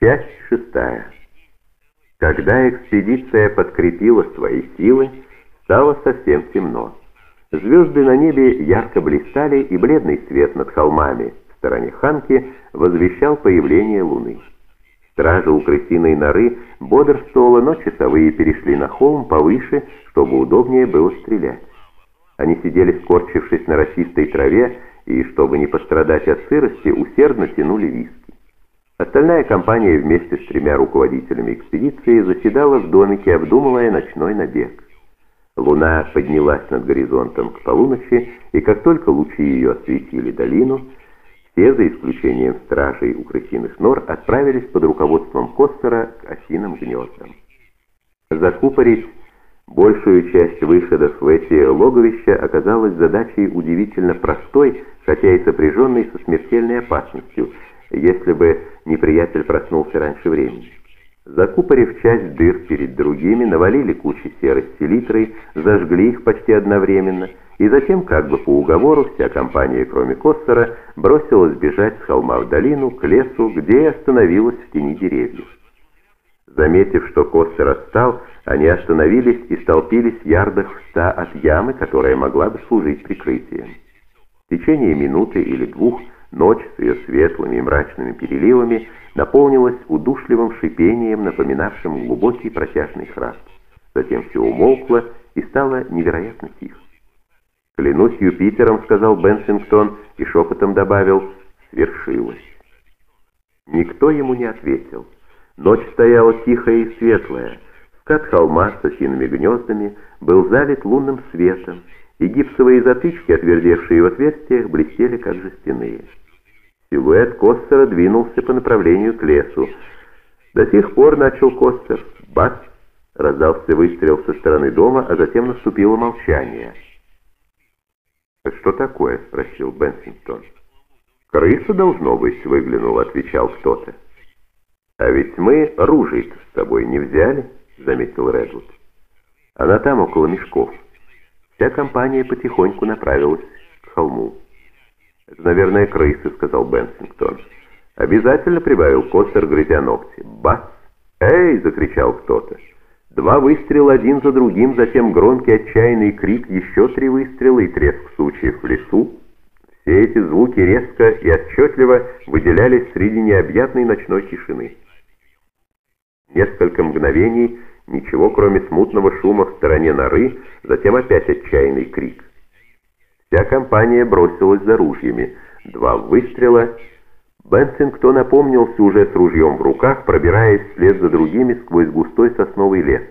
Часть шестая. Когда экспедиция подкрепила свои силы, стало совсем темно. Звезды на небе ярко блистали, и бледный свет над холмами в стороне Ханки возвещал появление луны. Стража у крысиной норы бодрствовала, но часовые перешли на холм повыше, чтобы удобнее было стрелять. Они сидели, скорчившись на росистой траве, и, чтобы не пострадать от сырости, усердно тянули виски. Остальная компания вместе с тремя руководителями экспедиции заседала в домике, обдумывая ночной набег. Луна поднялась над горизонтом к полуночи, и как только лучи ее осветили долину, все, за исключением стражей у крысиных нор, отправились под руководством Костера к осиным гнездам. Закупорить большую часть выходов в эти логовища оказалась задачей удивительно простой, хотя и сопряженной со смертельной опасностью – если бы неприятель проснулся раньше времени. Закупорив часть дыр перед другими, навалили кучи серой селитрой, зажгли их почти одновременно, и затем, как бы по уговору, вся компания, кроме Коссера, бросилась бежать с холма в долину, к лесу, где и остановилась в тени деревьев. Заметив, что Коссер отстал, они остановились и столпились ярдах в ста от ямы, которая могла бы служить прикрытием. В течение минуты или двух – Ночь с ее светлыми и мрачными переливами наполнилась удушливым шипением, напоминавшим глубокий протяжный храп. Затем все умолкло и стало невероятно тихо. «Клянусь Юпитером», — сказал Бенсингтон и шепотом добавил, — «свершилось». Никто ему не ответил. Ночь стояла тихая и светлая. Скат холма с осиными гнездами был залит лунным светом, и гипсовые затычки, отвердевшие в отверстиях, блестели как жестяные. Силуэт Костера двинулся по направлению к лесу. До сих пор начал Костер. Бац! Раздался выстрел со стороны дома, а затем наступило молчание. «Что такое?» — спросил Бенсингтон. «Крыса, должно быть, выглянула», — отвечал кто-то. «А ведь мы ружей-то с собой не взяли», — заметил Редвуд. «Она там, около мешков». Вся компания потихоньку направилась к холму. «Это, наверное, крысы», — сказал Бенсингтон. «Обязательно», — прибавил Костер, грызя ногти. «Бац!» «Эй!» — закричал кто-то. Два выстрела один за другим, затем громкий отчаянный крик, еще три выстрела и треск сучьев в лесу. Все эти звуки резко и отчетливо выделялись среди необъятной ночной тишины. Несколько мгновений ничего, кроме смутного шума в стороне норы, затем опять отчаянный крик. Вся компания бросилась за ружьями. Два выстрела. Бенсингтон напомнился уже с ружьем в руках, пробираясь вслед за другими сквозь густой сосновый лес.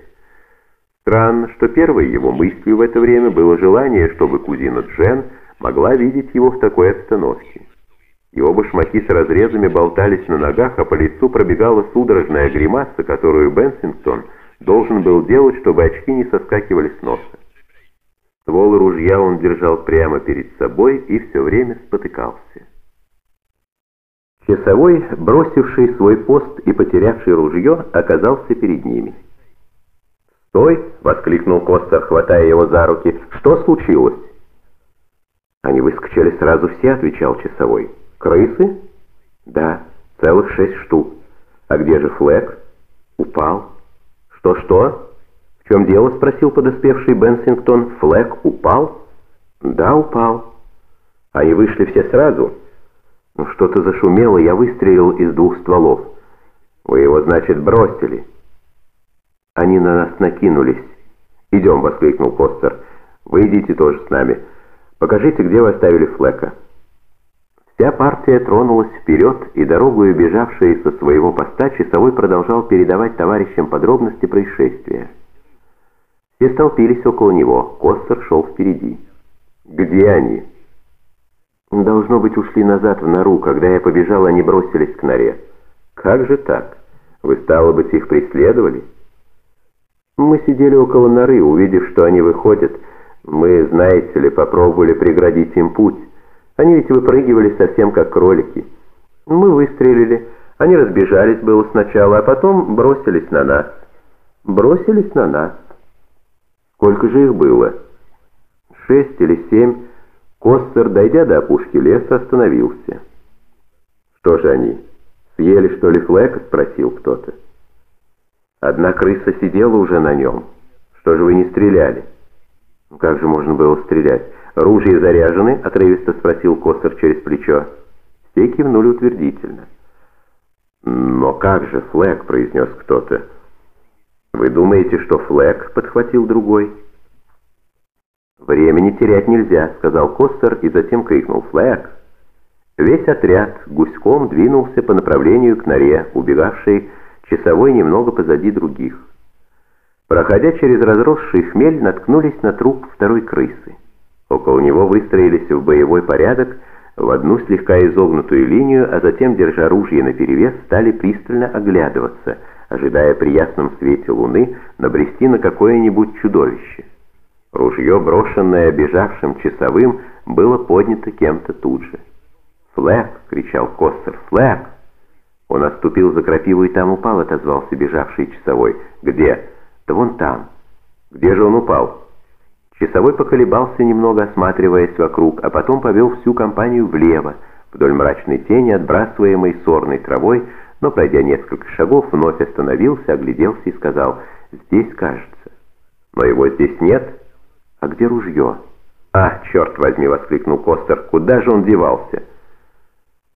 Странно, что первой его мыслью в это время было желание, чтобы кузина Джен могла видеть его в такой обстановке. Его башмаки с разрезами болтались на ногах, а по лицу пробегала судорожная гримаса, которую Бенсингтон должен был делать, чтобы очки не соскакивали с носа. Ствол ружья он держал прямо перед собой и все время спотыкался. Часовой, бросивший свой пост и потерявший ружье, оказался перед ними. «Стой!» — воскликнул Костер, хватая его за руки. «Что случилось?» «Они выскочили сразу все», — отвечал часовой. «Крысы?» «Да, целых шесть штук. А где же Флэк?» «Упал». «Что-что?» «В чем дело?» — спросил подоспевший Бенсингтон. «Флэк упал?» «Да, упал». «Они вышли все сразу?» «Ну, что-то зашумело, я выстрелил из двух стволов». «Вы его, значит, бросили?» «Они на нас накинулись». «Идем», — воскликнул Костер. «Вы идите тоже с нами. Покажите, где вы оставили Флэка». Вся партия тронулась вперед, и дорогу, бежавший со своего поста, часовой продолжал передавать товарищам подробности происшествия. Все столпились около него. Костер шел впереди. «Где они?» «Должно быть, ушли назад в нору. Когда я побежал, они бросились к норе». «Как же так? Вы, стало быть, их преследовали?» «Мы сидели около норы, увидев, что они выходят. Мы, знаете ли, попробовали преградить им путь. Они ведь выпрыгивали совсем как кролики. Мы выстрелили. Они разбежались было сначала, а потом бросились на нас. Бросились на нас». Сколько же их было? Шесть или семь. Костер, дойдя до опушки леса, остановился. Что же они, «Съели, что ли, флэк?» — спросил кто-то. Одна крыса сидела уже на нем. Что же вы не стреляли? Ну, как же можно было стрелять? Ружья заряжены? Отрывисто спросил Костер через плечо. Все кивнули утвердительно. «Но как же, Флэг?» — произнес кто-то. «Вы думаете, что Флэг?» — подхватил другой. «Времени терять нельзя», — сказал Костер и затем крикнул «Флэг!». Весь отряд гуськом двинулся по направлению к норе, убегавшей часовой немного позади других. Проходя через разросший хмель, наткнулись на труп второй крысы. Около него выстроились в боевой порядок в одну слегка изогнутую линию, а затем, держа ружье наперевес, стали пристально оглядываться, ожидая при ясном свете луны набрести на какое-нибудь чудовище. Ружье, брошенное бежавшим часовым, было поднято кем-то тут же. «Флэк!» — кричал Костер. «Флэк!» Он отступил за крапиву и там упал, отозвался бежавший часовой. «Где?» «Да вон там». «Где же он упал?» Часовой поколебался немного, осматриваясь вокруг, а потом повел всю компанию влево, вдоль мрачной тени, отбрасываемой сорной травой, но, пройдя несколько шагов, вновь остановился, огляделся и сказал «Здесь, кажется». «Но его здесь нет?» «А где ружье?» «А, черт возьми!» — воскликнул Костер. «Куда же он девался?»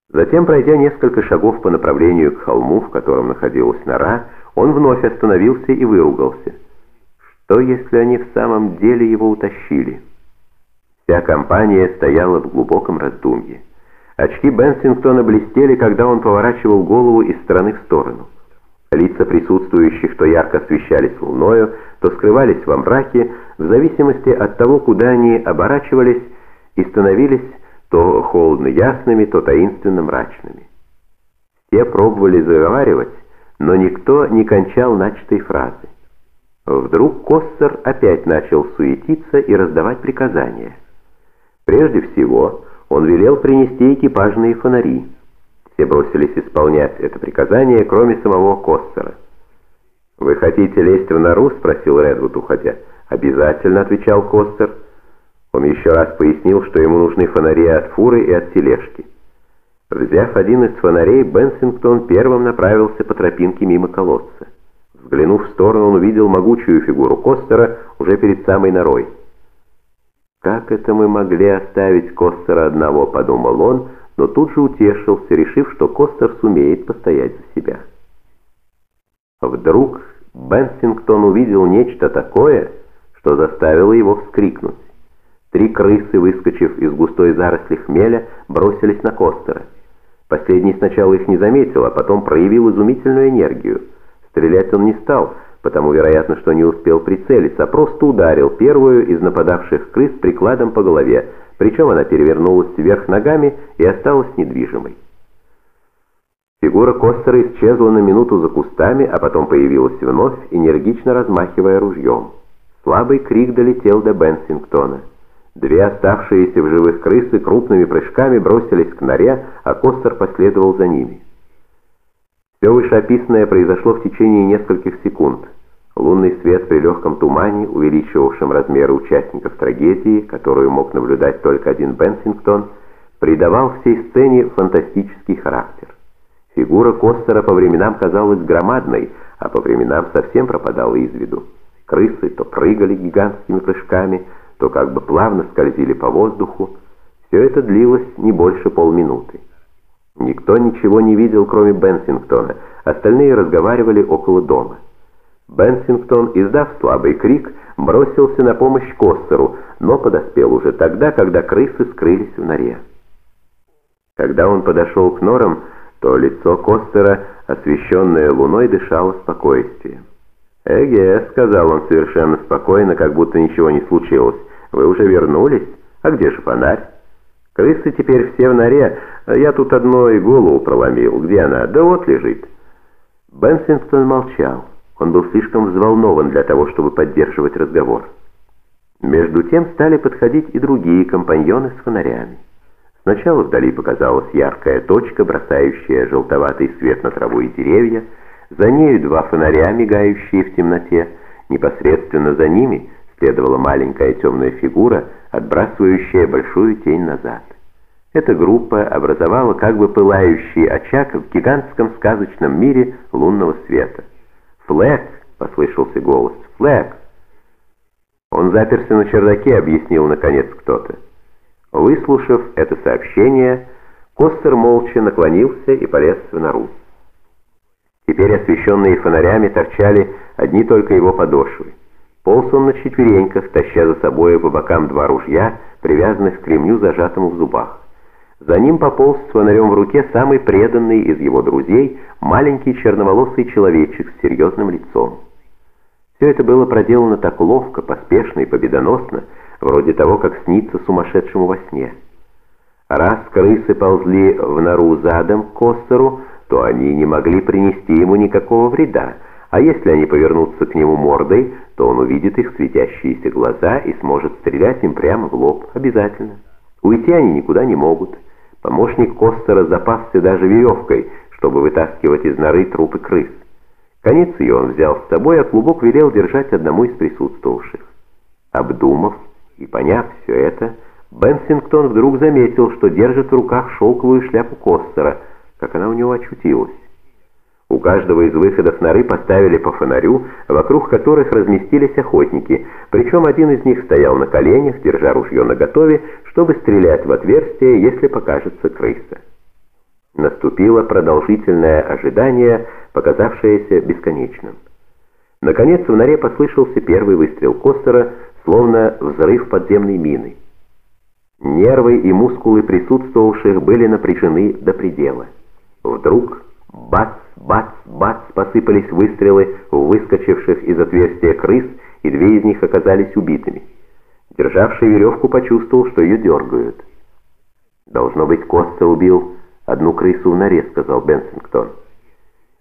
Затем, пройдя несколько шагов по направлению к холму, в котором находилась нора, он вновь остановился и выругался. Что, если они в самом деле его утащили? Вся компания стояла в глубоком раздумье. Очки Бенсингтона блестели, когда он поворачивал голову из стороны в сторону. Лица присутствующих то ярко освещались луною, то скрывались во мраке, в зависимости от того, куда они оборачивались и становились то холодно ясными, то таинственно мрачными. Все пробовали заговаривать, но никто не кончал начатой фразы. Вдруг Коссер опять начал суетиться и раздавать приказания. Прежде всего, он велел принести экипажные фонари. Все бросились исполнять это приказание, кроме самого Коссера. «Вы хотите лезть в нору?» — спросил Редвуд, уходя. «Обязательно», — отвечал Коссер. Он еще раз пояснил, что ему нужны фонари от фуры и от тележки. Взяв один из фонарей, Бенсингтон первым направился по тропинке мимо колодца. Взглянув в сторону, он увидел могучую фигуру Костера уже перед самой норой. «Как это мы могли оставить Костера одного?» — подумал он, но тут же утешился, решив, что Костер сумеет постоять за себя. Вдруг Бенсингтон увидел нечто такое, что заставило его вскрикнуть. Три крысы, выскочив из густой заросли хмеля, бросились на Костера. Последний сначала их не заметил, а потом проявил изумительную энергию. Стрелять он не стал, потому, вероятно, что не успел прицелиться, а просто ударил первую из нападавших крыс прикладом по голове, причем она перевернулась вверх ногами и осталась недвижимой. Фигура Костера исчезла на минуту за кустами, а потом появилась вновь, энергично размахивая ружьем. Слабый крик долетел до Бенсингтона. Две оставшиеся в живых крысы крупными прыжками бросились к норе, а Костер последовал за ними. Все вышеописанное произошло в течение нескольких секунд. Лунный свет при легком тумане, увеличивавшем размеры участников трагедии, которую мог наблюдать только один Бенсингтон, придавал всей сцене фантастический характер. Фигура Костера по временам казалась громадной, а по временам совсем пропадала из виду. Крысы то прыгали гигантскими прыжками, то как бы плавно скользили по воздуху. Все это длилось не больше полминуты. Никто ничего не видел, кроме Бенсингтона, остальные разговаривали около дома. Бенсингтон, издав слабый крик, бросился на помощь Костеру, но подоспел уже тогда, когда крысы скрылись в норе. Когда он подошел к норам, то лицо Костера, освещенное луной, дышало спокойствием. «Эге», — сказал он совершенно спокойно, как будто ничего не случилось, «Вы уже вернулись? А где же фонарь?» «Крысы теперь все в норе. Я тут одной голову проломил. Где она? Да вот лежит». Бенсингтон молчал. Он был слишком взволнован для того, чтобы поддерживать разговор. Между тем стали подходить и другие компаньоны с фонарями. Сначала вдали показалась яркая точка, бросающая желтоватый свет на траву и деревья. За нею два фонаря, мигающие в темноте. Непосредственно за ними – следовала маленькая темная фигура, отбрасывающая большую тень назад. Эта группа образовала как бы пылающий очаг в гигантском сказочном мире лунного света. «Флэг!» — послышался голос. «Флэг!» «Он заперся на чердаке», — объяснил наконец кто-то. Выслушав это сообщение, Костер молча наклонился и полез в нору. Теперь освещенные фонарями торчали одни только его подошвы. Полз он на четвереньках, таща за собой по бокам два ружья, привязанных к ремню, зажатому в зубах. За ним пополз с фонарем в руке самый преданный из его друзей, маленький черноволосый человечек с серьезным лицом. Все это было проделано так ловко, поспешно и победоносно, вроде того, как снится сумасшедшему во сне. Раз крысы ползли в нору задом к Костеру, то они не могли принести ему никакого вреда, а если они повернутся к нему мордой, то он увидит их светящиеся глаза и сможет стрелять им прямо в лоб, обязательно. Уйти они никуда не могут. Помощник Костера запасся даже веревкой, чтобы вытаскивать из норы трупы крыс. Конец ее он взял с собой, а клубок велел держать одному из присутствовавших. Обдумав и поняв все это, Бенсингтон вдруг заметил, что держит в руках шелковую шляпу Костера, как она у него очутилась. У каждого из выходов норы поставили по фонарю, вокруг которых разместились охотники, причем один из них стоял на коленях, держа ружье наготове, чтобы стрелять в отверстие, если покажется крыса. Наступило продолжительное ожидание, показавшееся бесконечным. Наконец в норе послышался первый выстрел Костера, словно взрыв подземной мины. Нервы и мускулы присутствовавших были напряжены до предела. Вдруг бац, бац, бац посыпались выстрелы выскочивших из отверстия крыс, и две из них оказались убитыми. Державший веревку почувствовал, что ее дергают. «Должно быть, Коста убил одну крысу в норе», — сказал Бенсингтон.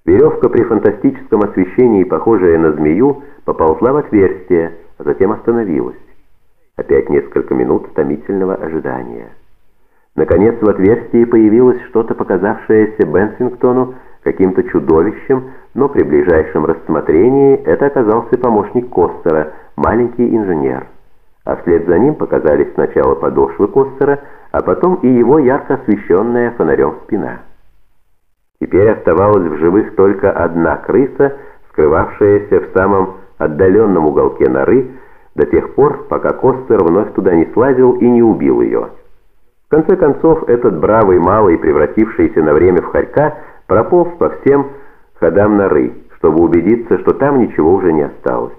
Веревка при фантастическом освещении, похожая на змею, поползла в отверстие, а затем остановилась. Опять несколько минут томительного ожидания. Наконец в отверстии появилось что-то, показавшееся Бенсингтону каким-то чудовищем, но при ближайшем рассмотрении это оказался помощник Костера, маленький инженер. А вслед за ним показались сначала подошвы Костера, а потом и его ярко освещенная фонарем спина. Теперь оставалась в живых только одна крыса, скрывавшаяся в самом отдаленном уголке норы, до тех пор, пока Костер вновь туда не слазил и не убил ее. В конце концов, этот бравый малый, превратившийся на время в хорька, прополз по всем ходам норы, чтобы убедиться, что там ничего уже не осталось.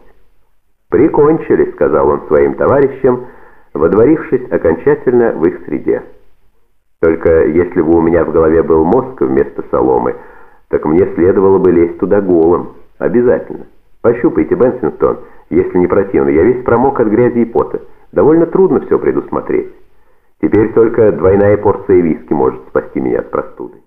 «Прикончили», — сказал он своим товарищам, водворившись окончательно в их среде. «Только если бы у меня в голове был мозг вместо соломы, так мне следовало бы лезть туда голым. Обязательно. Пощупайте, Бенсингтон, если не противно. Я весь промок от грязи и пота. Довольно трудно все предусмотреть». Теперь только двойная порция виски может спасти меня от простуды.